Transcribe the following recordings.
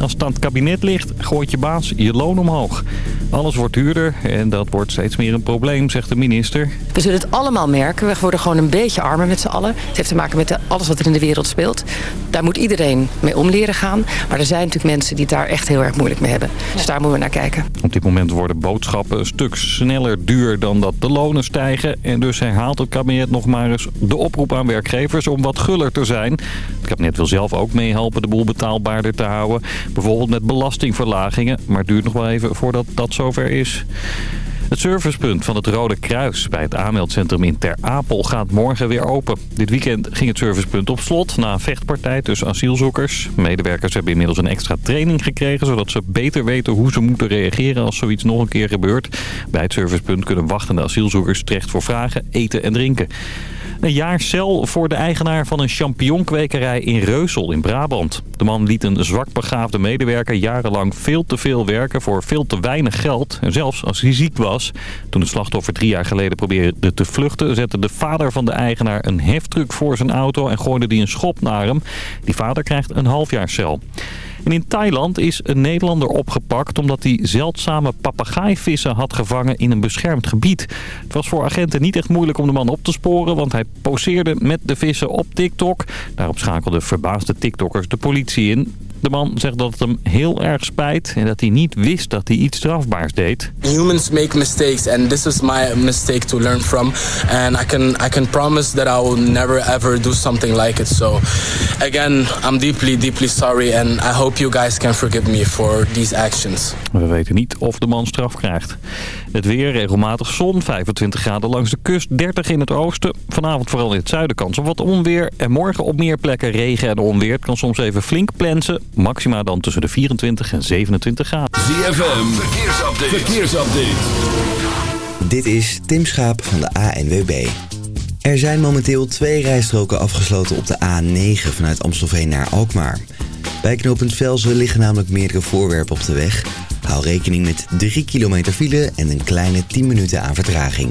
Als het aan het kabinet ligt, gooit je baas je loon omhoog. Alles wordt duurder en dat wordt steeds meer een probleem, zegt de minister. We zullen het allemaal merken. We worden gewoon een beetje armer met z'n allen. Het heeft te maken met alles wat er in de wereld speelt. Daar moet iedereen mee om leren gaan. Maar er zijn natuurlijk mensen die het daar echt heel erg moeilijk mee hebben. Dus daar moeten we naar kijken. Op dit moment worden boodschappen een stuk sneller duur dan dat de lonen stijgen. En dus herhaalt het kabinet nog maar eens de oproep aan werkgevers om wat guller te zijn. Het kabinet wil zelf ook meehelpen de boel betaalbaarder te houden. Bijvoorbeeld met belastingverlagingen. Maar het duurt nog wel even voordat dat zover is. Het servicepunt van het Rode Kruis bij het aanmeldcentrum in Ter Apel gaat morgen weer open. Dit weekend ging het servicepunt op slot na een vechtpartij tussen asielzoekers. Medewerkers hebben inmiddels een extra training gekregen... zodat ze beter weten hoe ze moeten reageren als zoiets nog een keer gebeurt. Bij het servicepunt kunnen wachtende asielzoekers terecht voor vragen, eten en drinken. Een jaar cel voor de eigenaar van een champignonkwekerij in Reusel in Brabant. De man liet een zwakbegaafde medewerker jarenlang veel te veel werken voor veel te weinig geld. En zelfs als hij ziek was. Toen het slachtoffer drie jaar geleden probeerde te vluchten... zette de vader van de eigenaar een heftruck voor zijn auto en gooide die een schop naar hem. Die vader krijgt een half jaar cel. En in Thailand is een Nederlander opgepakt omdat hij zeldzame papegaaivissen had gevangen in een beschermd gebied. Het was voor agenten niet echt moeilijk om de man op te sporen, want hij poseerde met de vissen op TikTok. Daarop schakelden verbaasde TikTokkers de politie in. De man zegt dat het hem heel erg spijt en dat hij niet wist dat hij iets strafbaars deed. Humans make mistakes and this is my mistake to learn from. And I can I can promise that I will never ever do something like it. So again, I'm deeply deeply sorry and I hope you guys can forgive me for these actions. We weten niet of de man straf krijgt. Het weer, regelmatig zon, 25 graden langs de kust, 30 in het oosten. Vanavond vooral in het zuiden kans op wat onweer. En morgen op meer plekken regen en onweer. Het kan soms even flink plensen. Maxima dan tussen de 24 en 27 graden. ZFM, verkeersupdate. verkeersupdate. Dit is Tim Schaap van de ANWB. Er zijn momenteel twee rijstroken afgesloten op de A9 vanuit Amstelveen naar Alkmaar. Bij knooppunt Velzen liggen namelijk meerdere voorwerpen op de weg. Hou rekening met 3 kilometer file en een kleine 10 minuten aan vertraging.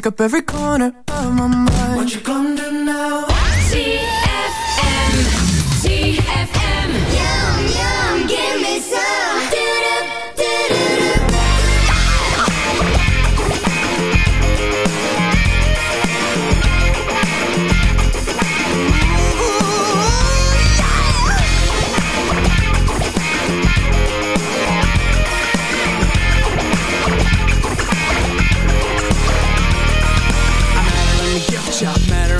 wake up every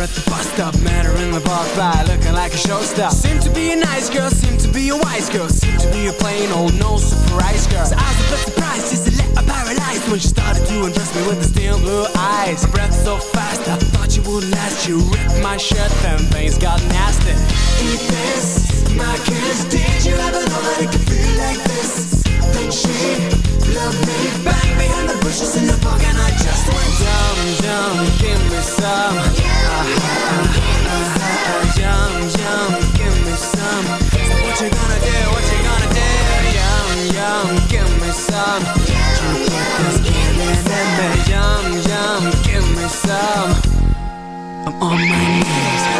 at the bus stop Met her in the park by looking like a showstopper. Seemed to be a nice girl, seemed to be a wise girl Seemed to be a plain old no surprise girl. So I was a bit surprised, just a little paralyzed When she started to undress me with the steel blue eyes. Breath so fast, I thought you would last. You ripped my shirt, then things got nasty. Eat this, my kiss Did you ever know that it could feel like this? Then she loved me Back behind the bushes in the park And I just went down, down, give me some. on my knees.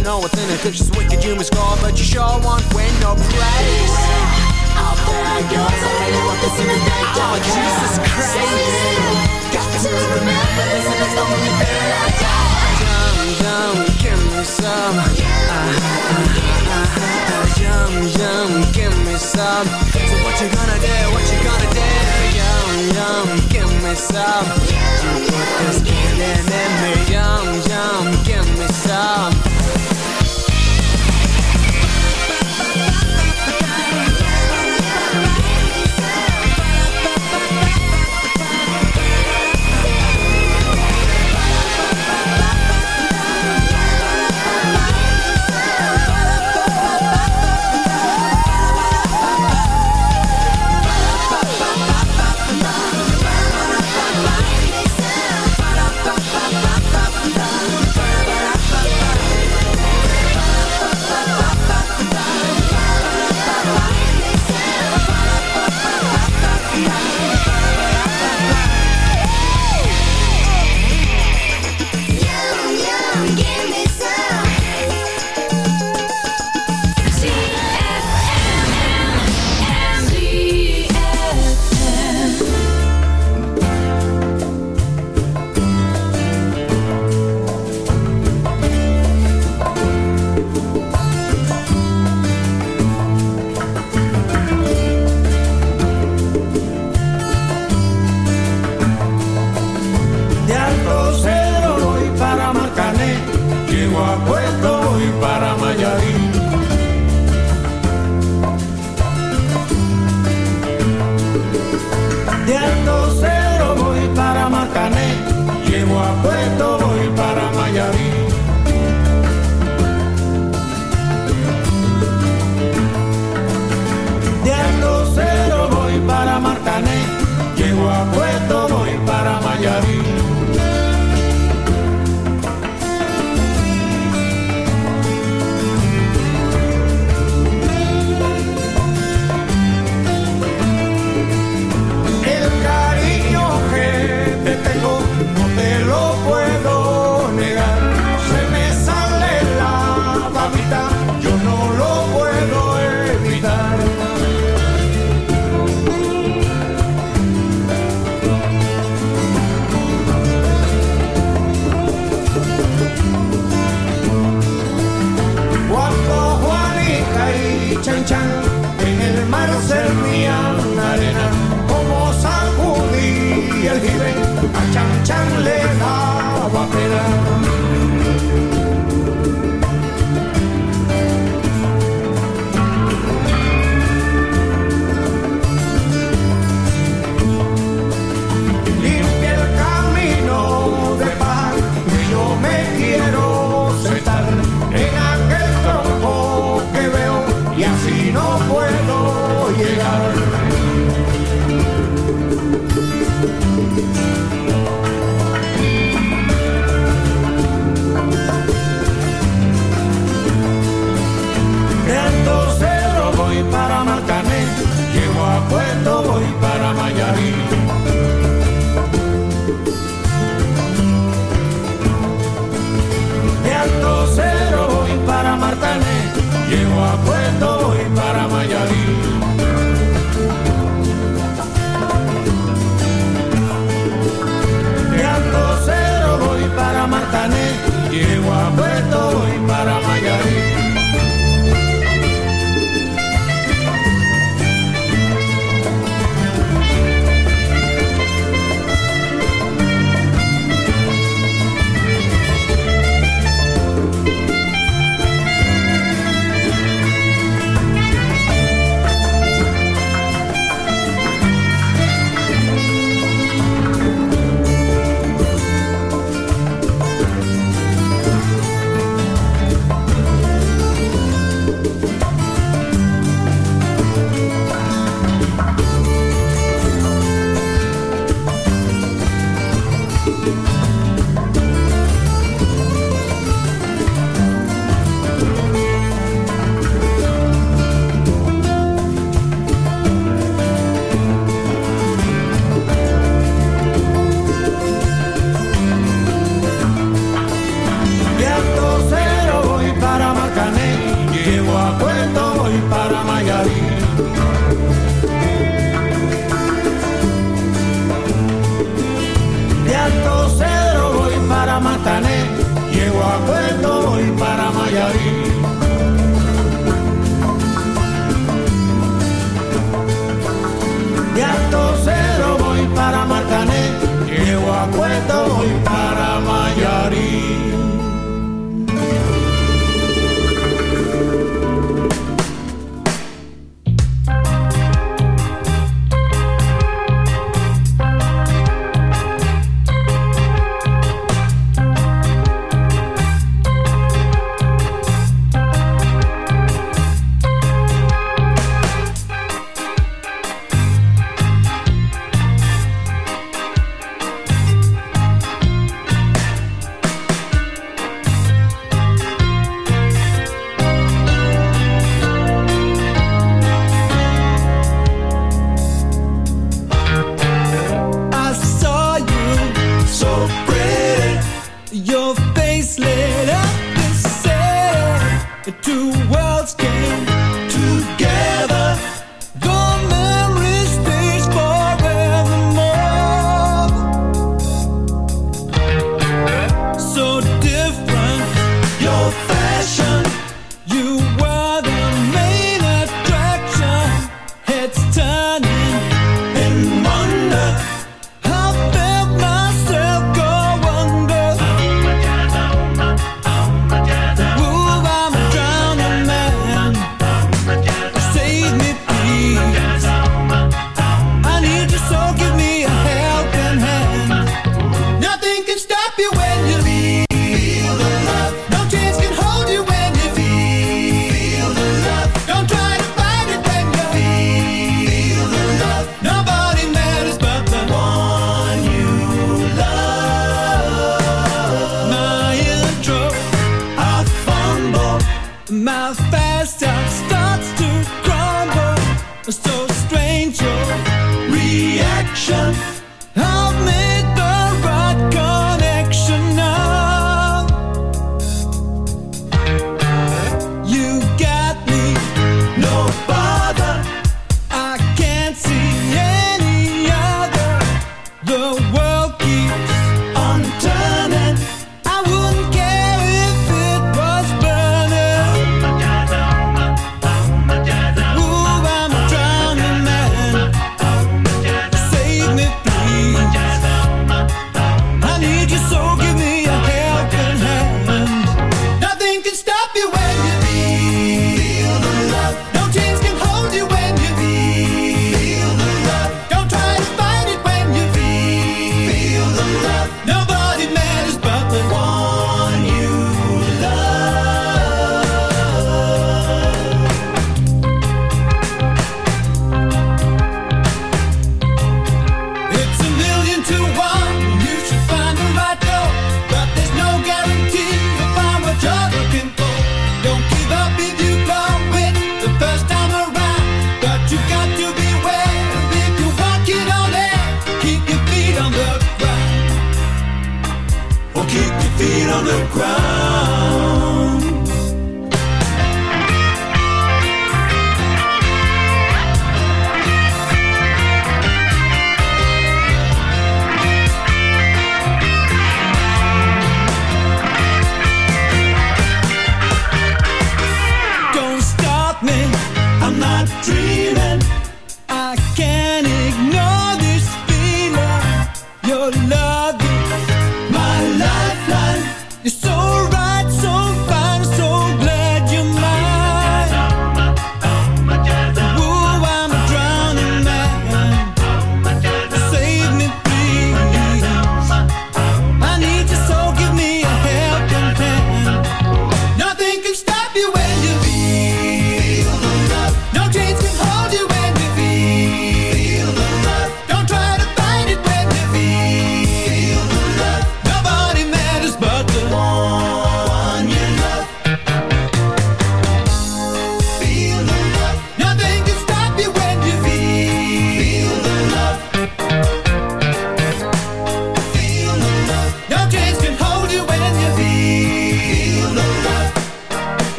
Cause never know what's in it. If she's wicked, you must score, but you sure won't win no praise. Out there goes, I really want this in the day. Oh, Jesus Christ. Got to remember this and it's the only thing I got. Yum, yum, give me some. Uh-huh, uh-huh, uh-huh. Yum, yum, give me some. So what you gonna do? What you gonna do? Yum, yum, give me some. Put this feeling in me. Yum, yum, give me Cueto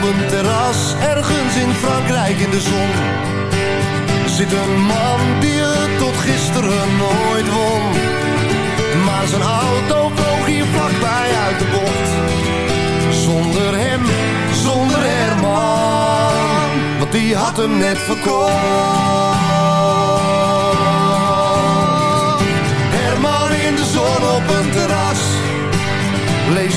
Op een terras ergens in Frankrijk in de zon. Zit een man die het tot gisteren nooit won. Maar zijn auto vloog hier vlakbij uit de bocht. Zonder hem, zonder Herman Want die had hem net verkocht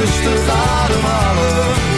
Rustig ademhalen.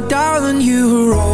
darling. You're all I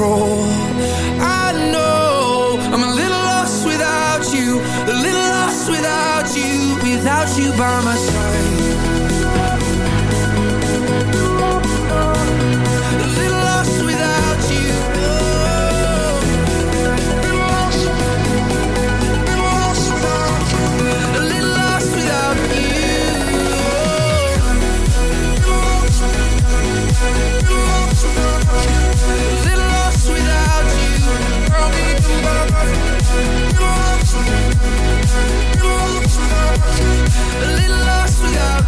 I know I'm a little lost without you, a little lost without you, without you by my side.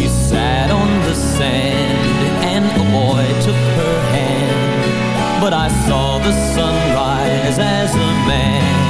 We sat on the sand, and a boy took her hand. But I saw the sunrise as a man.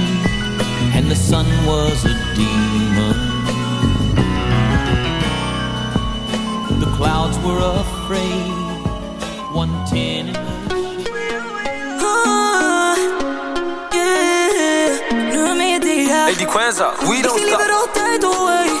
the sun was a demon. The clouds were afraid, one tin in the Hey, die Quenza, we don't Ik zie liever stop. altijd away.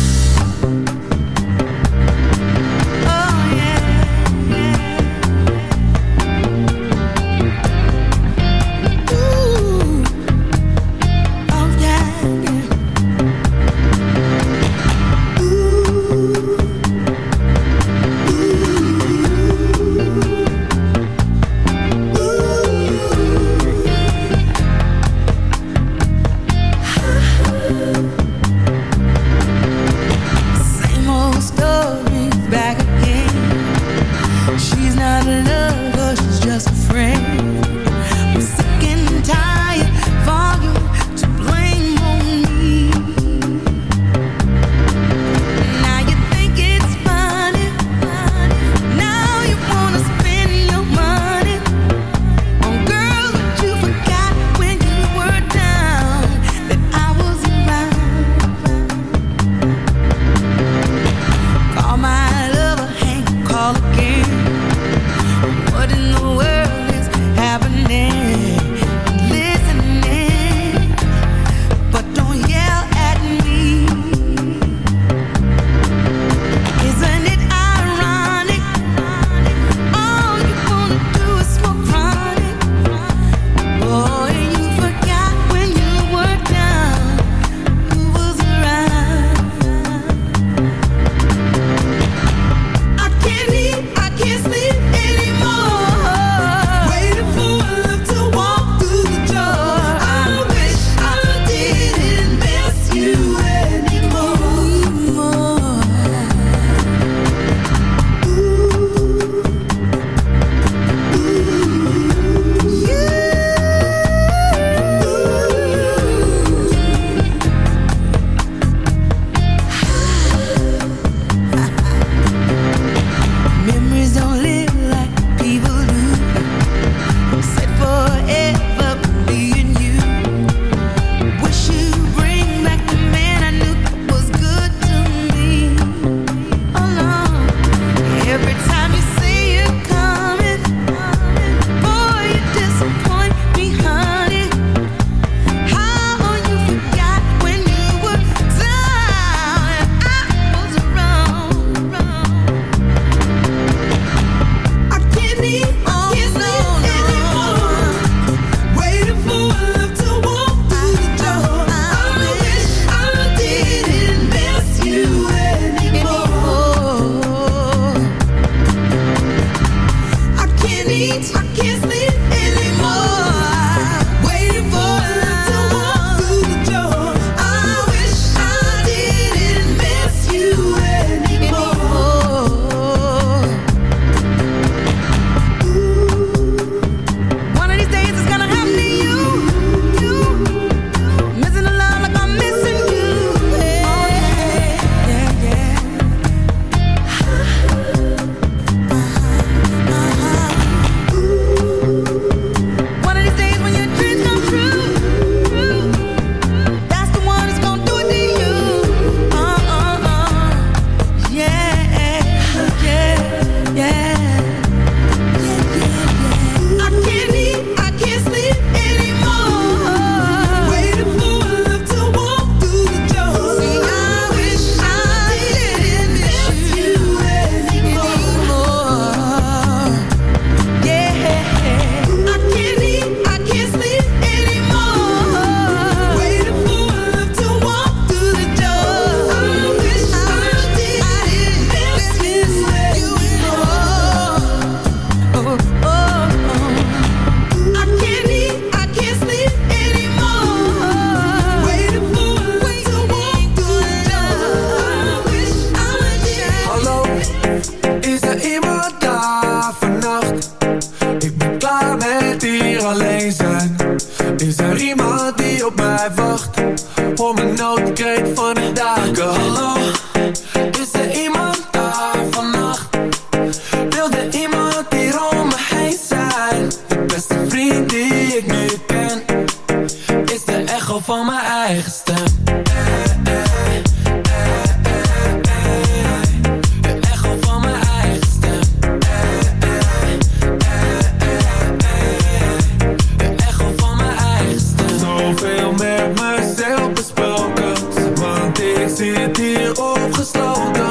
zit hier opgesloten.